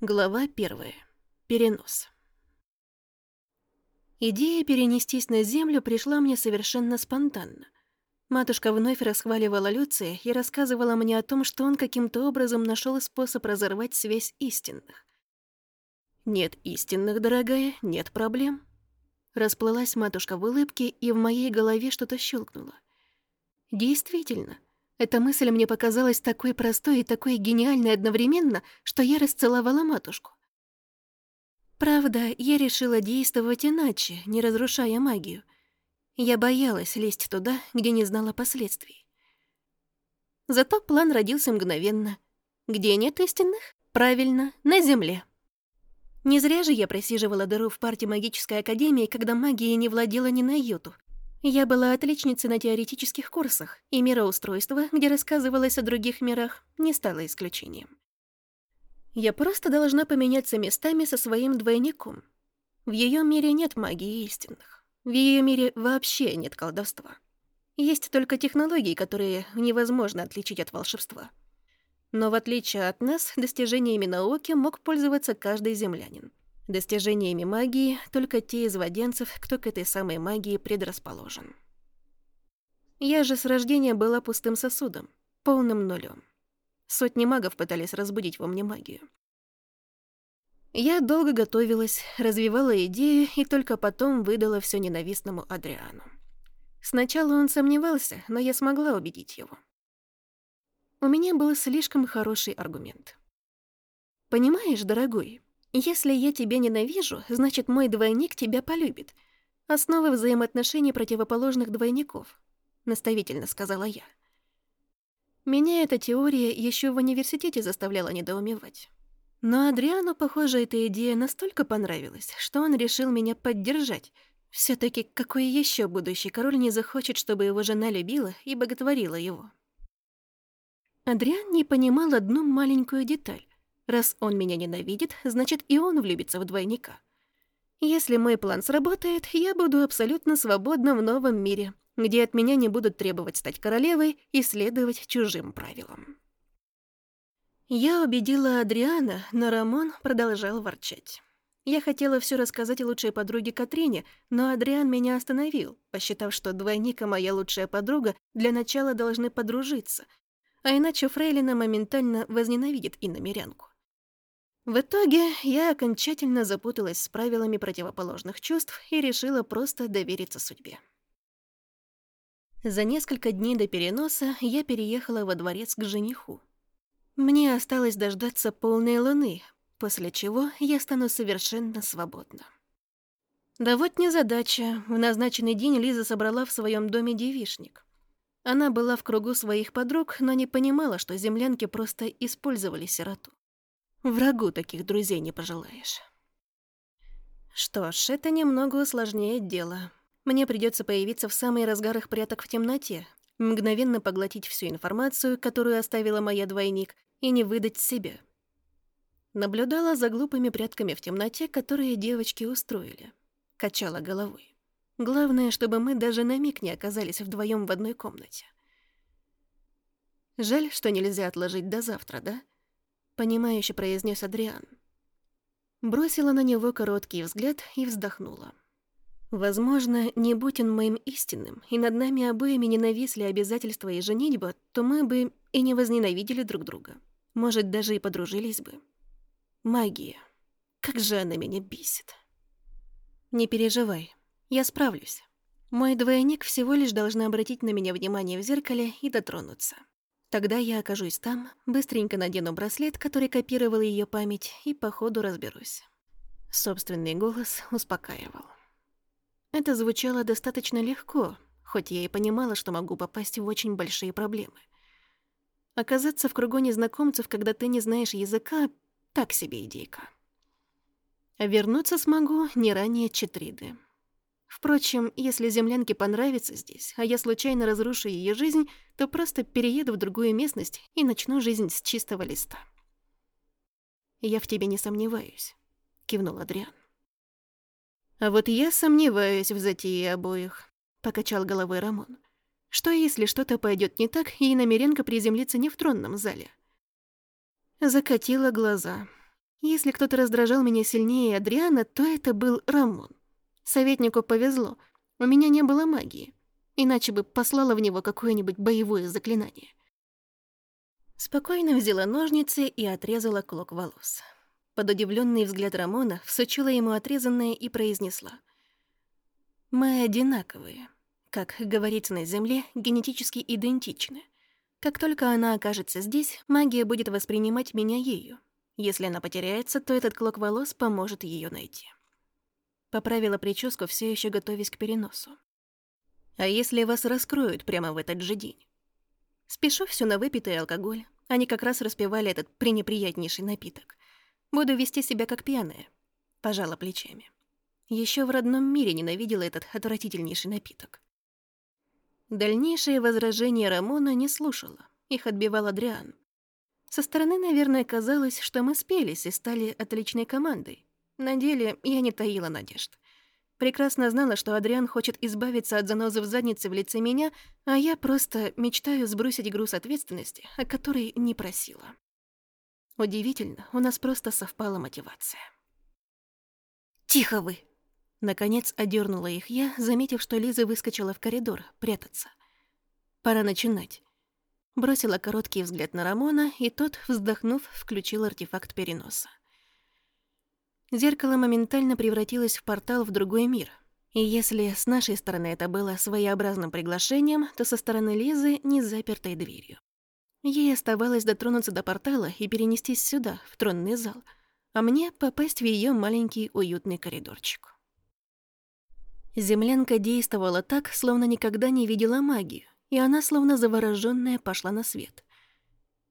Глава первая. Перенос. Идея перенестись на Землю пришла мне совершенно спонтанно. Матушка вновь расхваливала Люция и рассказывала мне о том, что он каким-то образом нашел способ разорвать связь истинных. «Нет истинных, дорогая, нет проблем». Расплылась матушка в улыбке, и в моей голове что-то щелкнуло. Действительно, эта мысль мне показалась такой простой и такой гениальной одновременно, что я расцеловала матушку. Правда, я решила действовать иначе, не разрушая магию. Я боялась лезть туда, где не знала последствий. Зато план родился мгновенно. Где нет истинных? Правильно, на Земле. Не зря же я просиживала дыру в парте магической академии, когда магией не владела ни на йоту, я была отличницей на теоретических курсах, и мироустройство, где рассказывалось о других мирах, не стало исключением. Я просто должна поменяться местами со своим двойником. В ее мире нет магии истинных. В ее мире вообще нет колдовства. Есть только технологии, которые невозможно отличить от волшебства. Но в отличие от нас, достижениями науки мог пользоваться каждый землянин. Достижениями магии только те из воденцев, кто к этой самой магии предрасположен. Я же с рождения была пустым сосудом, полным нулем. Сотни магов пытались разбудить во мне магию. Я долго готовилась, развивала идею и только потом выдала все ненавистному Адриану. Сначала он сомневался, но я смогла убедить его. У меня был слишком хороший аргумент. «Понимаешь, дорогой, если я тебя ненавижу, значит, мой двойник тебя полюбит. Основа взаимоотношений противоположных двойников, наставительно сказала я. Меня эта теория еще в университете заставляла недоумевать. Но Адриану, похоже, эта идея настолько понравилась, что он решил меня поддержать. все таки какой еще будущий король не захочет, чтобы его жена любила и боготворила его? Адриан не понимал одну маленькую деталь. Раз он меня ненавидит, значит и он влюбится в двойника. Если мой план сработает, я буду абсолютно свободна в новом мире, где от меня не будут требовать стать королевой и следовать чужим правилам. Я убедила Адриана, но Рамон продолжал ворчать. Я хотела все рассказать лучшей подруге Катрине, но Адриан меня остановил, посчитав, что двойника моя лучшая подруга для начала должны подружиться, а иначе Фрейлина моментально возненавидит иномерянку. В итоге я окончательно запуталась с правилами противоположных чувств и решила просто довериться судьбе. За несколько дней до переноса я переехала во дворец к жениху. Мне осталось дождаться полной луны, после чего я стану совершенно свободна. Да вот незадача. В назначенный день Лиза собрала в своем доме девишник. Она была в кругу своих подруг, но не понимала, что землянки просто использовали сироту. Врагу таких друзей не пожелаешь. Что ж, это немного усложняет дело. Мне придется появиться в самый разгар их пряток в темноте, мгновенно поглотить всю информацию, которую оставила моя двойник, и не выдать себя. Наблюдала за глупыми прятками в темноте, которые девочки устроили. Качала головой. Главное, чтобы мы даже на миг не оказались вдвоем в одной комнате. Жаль, что нельзя отложить до завтра, да? Понимающе произнес Адриан. Бросила на него короткий взгляд и вздохнула. Возможно, не будь он моим истинным, и над нами обоими не нависли обязательства и женитьба, то мы бы и не возненавидели друг друга. Может, даже и подружились бы. Магия. Как же она меня бесит. Не переживай, я справлюсь. Мой двойник всего лишь должна обратить на меня внимание в зеркале и дотронуться. Тогда я окажусь там, быстренько надену браслет, который копировал ее память, и по ходу разберусь. Собственный голос успокаивал. Это звучало достаточно легко, хоть я и понимала, что могу попасть в очень большие проблемы. Оказаться в кругу незнакомцев, когда ты не знаешь языка, так себе идейка. вернуться смогу не ранее Четриды. Впрочем, если землянке понравится здесь, а я случайно разрушу ее жизнь, то просто перееду в другую местность и начну жизнь с чистого листа. «Я в тебе не сомневаюсь», — кивнул Адриан. «А вот я сомневаюсь в затее обоих», — покачал головой Рамон. «Что, если что-то пойдет не так, и намеренка приземлится не в тронном зале?» Закатила глаза. Если кто-то раздражал меня сильнее Адриана, то это был Рамон. Советнику повезло, у меня не было магии, иначе бы послала в него какое-нибудь боевое заклинание. Спокойно взяла ножницы и отрезала клок волос. Под удивленный взгляд Рамона всучила ему отрезанное и произнесла. «Мы одинаковые. Как говорится на Земле, генетически идентичны. Как только она окажется здесь, магия будет воспринимать меня ею. Если она потеряется, то этот клок волос поможет ее найти». Поправила прическу, все еще готовясь к переносу. «А если вас раскроют прямо в этот же день?» Спешу все на выпитый алкоголь. Они как раз распивали этот пренеприятнейший напиток. Буду вести себя как пьяная. Пожала плечами. Еще в родном мире ненавидела этот отвратительнейший напиток. Дальнейшие возражения Рамона не слушала. Их отбивал Адриан. Со стороны, наверное, казалось, что мы спелись и стали отличной командой. На деле я не таила надежд. Прекрасно знала, что Адриан хочет избавиться от занозы в заднице в лице меня, а я просто мечтаю сбросить груз ответственности, о которой не просила. Удивительно, у нас просто совпала мотивация. «Тихо вы!» Наконец одернула их я, заметив, что Лиза выскочила в коридор, прятаться. «Пора начинать». Бросила короткий взгляд на Рамона, и тот, вздохнув, включил артефакт переноса. Зеркало моментально превратилось в портал в другой мир. И если с нашей стороны это было своеобразным приглашением, то со стороны Лизы — незапертой дверью. Ей оставалось дотронуться до портала и перенестись сюда, в тронный зал, а мне попасть в ее маленький уютный коридорчик. Землянка действовала так, словно никогда не видела магию, и она, словно заворожённая, пошла на свет.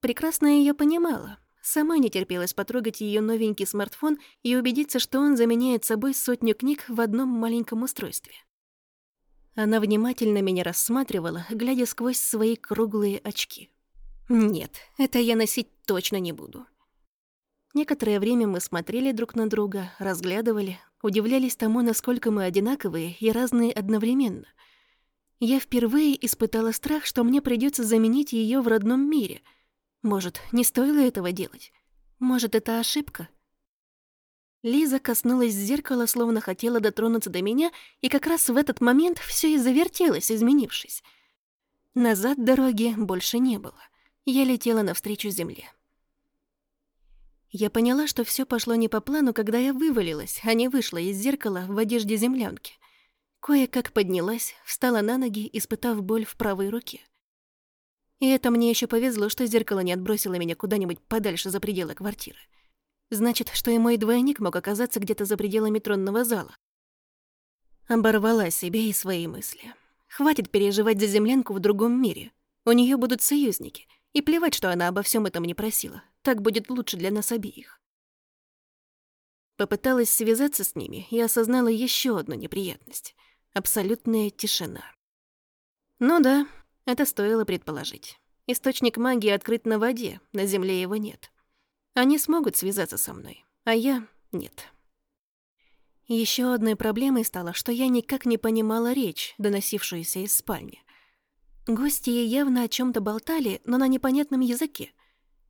Прекрасно ее понимала, Сама не терпелась потрогать ее новенький смартфон и убедиться, что он заменяет собой сотню книг в одном маленьком устройстве. Она внимательно меня рассматривала, глядя сквозь свои круглые очки. Нет, это я носить точно не буду. Некоторое время мы смотрели друг на друга, разглядывали, удивлялись тому, насколько мы одинаковые и разные одновременно. Я впервые испытала страх, что мне придется заменить ее в родном мире — может, не стоило этого делать? Может, это ошибка? Лиза коснулась зеркала, словно хотела дотронуться до меня, и как раз в этот момент все и завертелось, изменившись. Назад дороги больше не было. Я летела навстречу земле. Я поняла, что все пошло не по плану, когда я вывалилась, а не вышла из зеркала в одежде землянки. Кое-как поднялась, встала на ноги, испытав боль в правой руке. И это мне еще повезло, что зеркало не отбросило меня куда-нибудь подальше за пределы квартиры. Значит, что и мой двойник мог оказаться где-то за пределами тронного зала. Оборвала себя и свои мысли. Хватит переживать за землянку в другом мире. У нее будут союзники. И плевать, что она обо всем этом не просила. Так будет лучше для нас обеих. Попыталась связаться с ними и осознала еще одну неприятность. Абсолютная тишина. Ну да, это стоило предположить. Источник магии открыт на воде, на земле его нет. Они смогут связаться со мной, а я — нет. Еще одной проблемой стало, что я никак не понимала речь, доносившуюся из спальни. Гости явно о чем то болтали, но на непонятном языке.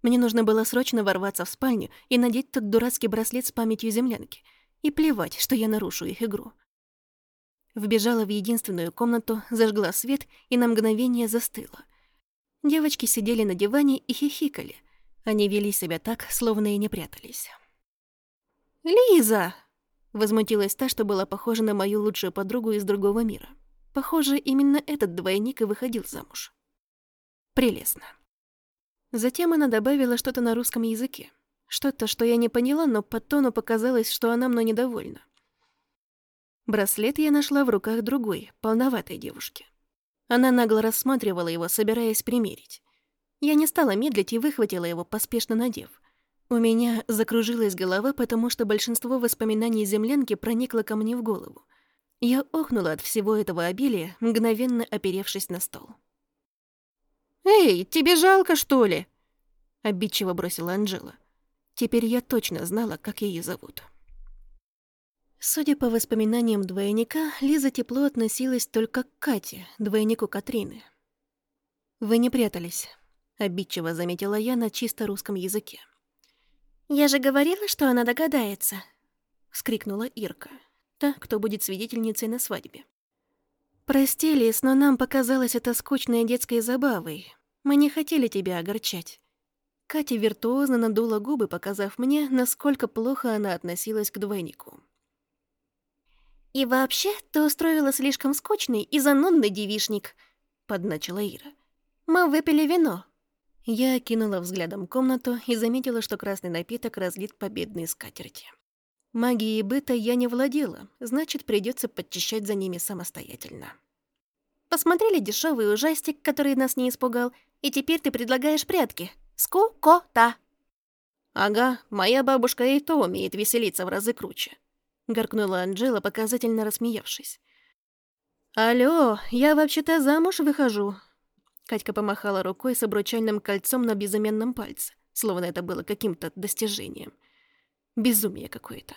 Мне нужно было срочно ворваться в спальню и надеть тот дурацкий браслет с памятью землянки. И плевать, что я нарушу их игру. Вбежала в единственную комнату, зажгла свет и на мгновение застыла. Девочки сидели на диване и хихикали. Они вели себя так, словно и не прятались. «Лиза!» — возмутилась та, что была похожа на мою лучшую подругу из другого мира. Похоже, именно этот двойник и выходил замуж. Прелестно. Затем она добавила что-то на русском языке. Что-то, что я не поняла, но по тону показалось, что она мной недовольна. Браслет я нашла в руках другой, полноватой девушки. Она нагло рассматривала его, собираясь примерить. Я не стала медлить и выхватила его, поспешно надев. У меня закружилась голова, потому что большинство воспоминаний землянки проникло ко мне в голову. Я охнула от всего этого обилия, мгновенно оперевшись на стол. «Эй, тебе жалко, что ли?» — обидчиво бросила Анжела. Теперь я точно знала, как ее зовут. Судя по воспоминаниям двойника, Лиза тепло относилась только к Кате, двойнику Катрины. «Вы не прятались», — обидчиво заметила я на чисто русском языке. «Я же говорила, что она догадается!» — вскрикнула Ирка, та, кто будет свидетельницей на свадьбе. «Прости, Лис, но нам показалось это скучной детской забавой. Мы не хотели тебя огорчать». Катя виртуозно надула губы, показав мне, насколько плохо она относилась к двойнику. «И вообще, ты устроила слишком скучный и занудный девишник», — подначила Ира. «Мы выпили вино». Я кинула взглядом комнату и заметила, что красный напиток разлит по бедной скатерти. Магией быта я не владела, значит, придется подчищать за ними самостоятельно. Посмотрели дешевый ужастик, который нас не испугал, и теперь ты предлагаешь прятки. Скукота. Ага, моя бабушка и то умеет веселиться в разы круче. Горкнула Анжела, показательно рассмеявшись. «Алло, я вообще-то замуж выхожу». Катька помахала рукой с обручальным кольцом на безыменном пальце, словно это было каким-то достижением. Безумие какое-то.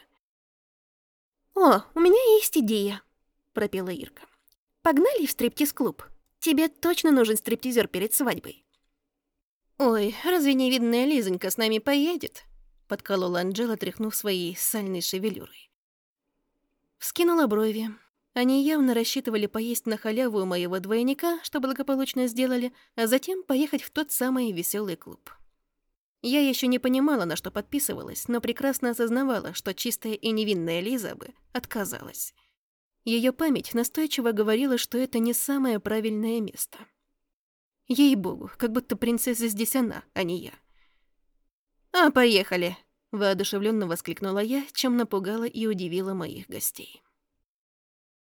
«О, у меня есть идея», — пропела Ирка. «Погнали в стриптиз-клуб. Тебе точно нужен стриптизер перед свадьбой». «Ой, разве невидная Лизонька с нами поедет?» — подколола Анжела, тряхнув своей сальной шевелюрой. Вскинула брови. Они явно рассчитывали поесть на халяву моего двойника, что благополучно сделали, а затем поехать в тот самый веселый клуб. Я еще не понимала, на что подписывалась, но прекрасно осознавала, что чистая и невинная Лиза бы отказалась. Ее память настойчиво говорила, что это не самое правильное место. Ей-богу, как будто принцесса здесь она, а не я. «А, поехали!» Воодушевленно воскликнула я, чем напугала и удивила моих гостей.